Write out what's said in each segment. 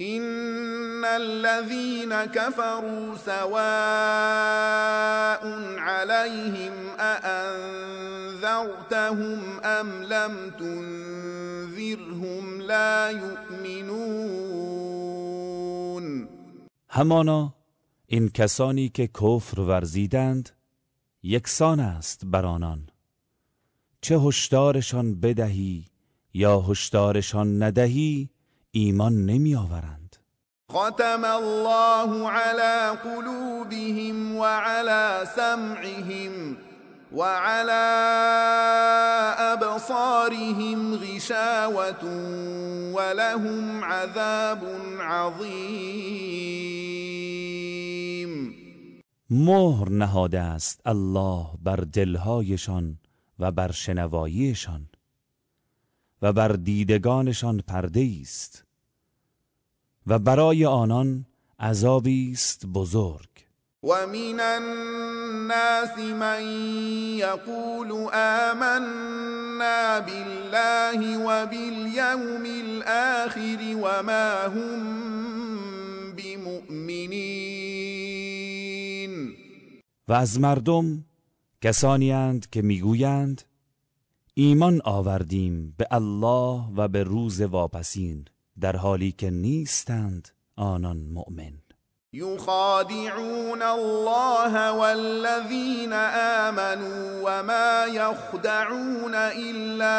إن الذين كفروا سواء عليهم أأنذرتهم أم لم تنذرهم لا يؤمنون همانا این کسانی که کفر ورزیدند یکسان است بر آنان. چه هشدارشان بدهی یا هشدارشان ندهی ایمان نمی آورند ختم الله على قلوبهم وعلى سمعهم وعلى أبصارهم غشاوة ولهم عذاب عظیم مهر نهاده است الله بر دلهایشان و بر شنواییشان. و بر دیدگانشان پرده است و برای آنان عذابی است بزرگ. و من الناس من یقول آمنا بالله و بالیوم الآخر و ما هم بمؤمنین. و از مردم کسانی اند که می‌گویند ایمان آوردیم به الله و به روز واپسین در حالی که نیستند آنان مؤمن. یخادعون الله والذین آمنوا وما يخدعون الا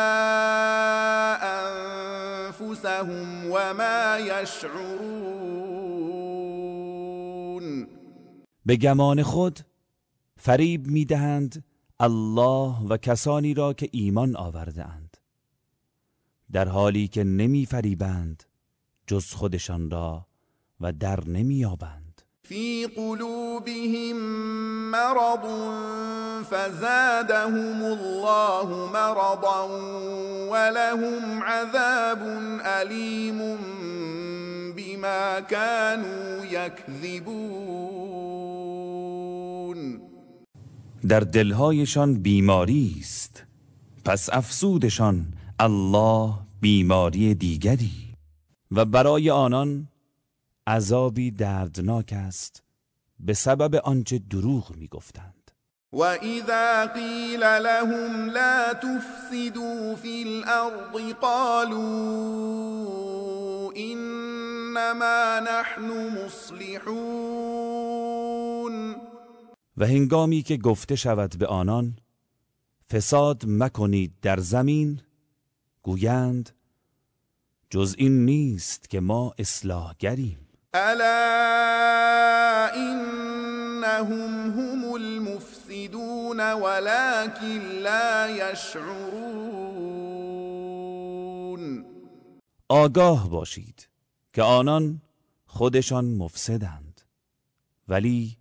انفسهم وما يشعرون به گمان خود فریب می‌دهند الله و کسانی را که ایمان آورده اند در حالی که نمی فریبند جز خودشان را و در نمییابند. فی قلوبهم مرض فزادهم الله مرضا ولهم عذاب علیم بما كانوا یکذبون در دلهایشان بیماری است. پس افسودشان الله بیماری دیگری. و برای آنان عذابی دردناک است. به سبب آنچه دروغ می‌گفتند. و اذا قیل لهم لا تفسدوا في الارض قالوا انما نحن مصلحون. و هنگامی که گفته شود به آنان فساد مکنید در زمین گویند جز این نیست که ما اصلاحگریم. الا انهم هم المفسدون ولكن لا يشعرون آگاه باشید که آنان خودشان مفسدند ولی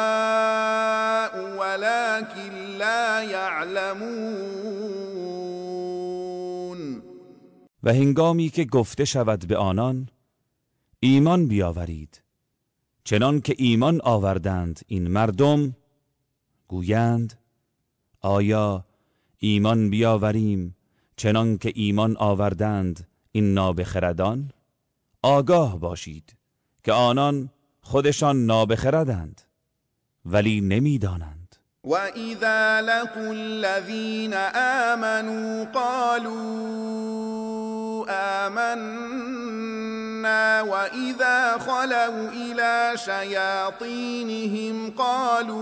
يَعْلَمُونَ. و هنگامی که گفته شود به آنان ایمان بیاورید. چنان که ایمان آوردند این مردم گویند آیا ایمان بیاوریم چنان که ایمان آوردند این نابخردان؟ آگاه باشید که آنان خودشان نابخردند ولی نمی‌دانند. وَإِذَا لَقُوا الَّذِينَ آمَنُوا قَالُوا آمَنَّا وَإِذَا خَلَوْا إِلَى شَيَاطِينِهِمْ قَالُوا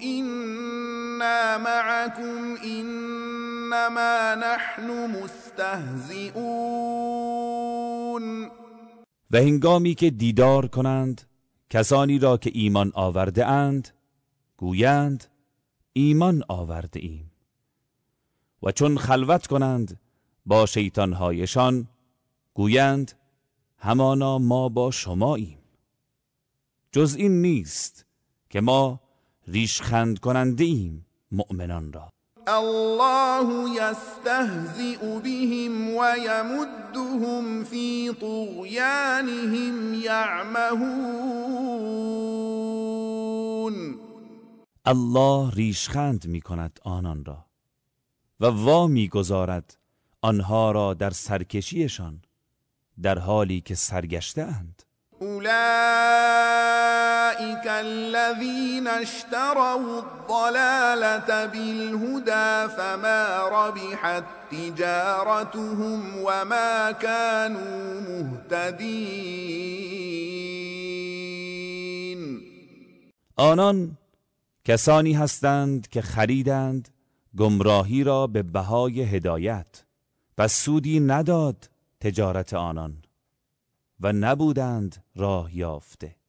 إِنَّا مَعَكُمْ إِنَّمَا نَحْنُ مُسْتَهْزِئُونَ و هنگامی که دیدار کنند کسانی را که ایمان آورده اند گویند ایمان آورده ایم. و چون خلوت کنند با شیطانهایشان گویند همانا ما با شماییم جز این نیست که ما ریشخند کننده ایم مؤمنان را. الله يستهزئ بهم ويمدهم في طغيانهم يعمهون الله ریشخند می کند آنان را و وا می‌گذارد آنها را در سرکشیشان در حالی که سرگشته اند. اولئك الذين اشتروا الضلالة بالهدى فما ربحت تجارتهم وما كانوا مهتدين آنان کسانی هستند که خریدند گمراهی را به بهای هدایت و سودی نداد تجارت آنان و نبودند راه یافته.